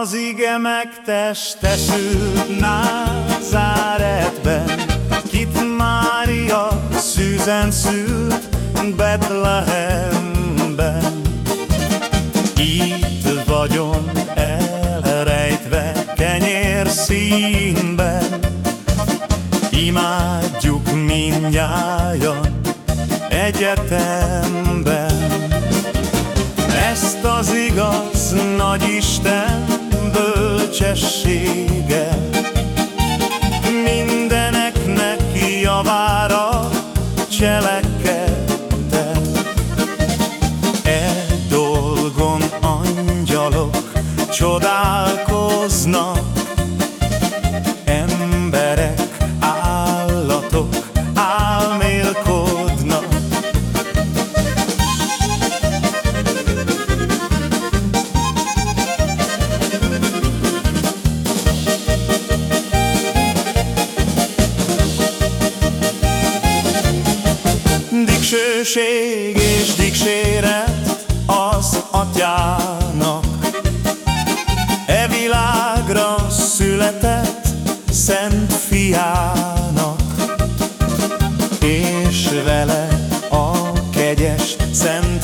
Az ige megtestesült Názáretben, Kit Mária szűzen szült Betlehemben. Itt vagyom elrejtve kenyér színben, Imádjuk mindnyájan egyetemben. Ezt az igaz nagy Isten javára cselekedte E dolgon angyalok csodálkoznak Dicsőség és dicséret az atyának. E világra született szent fiának. És vele a kegyes szent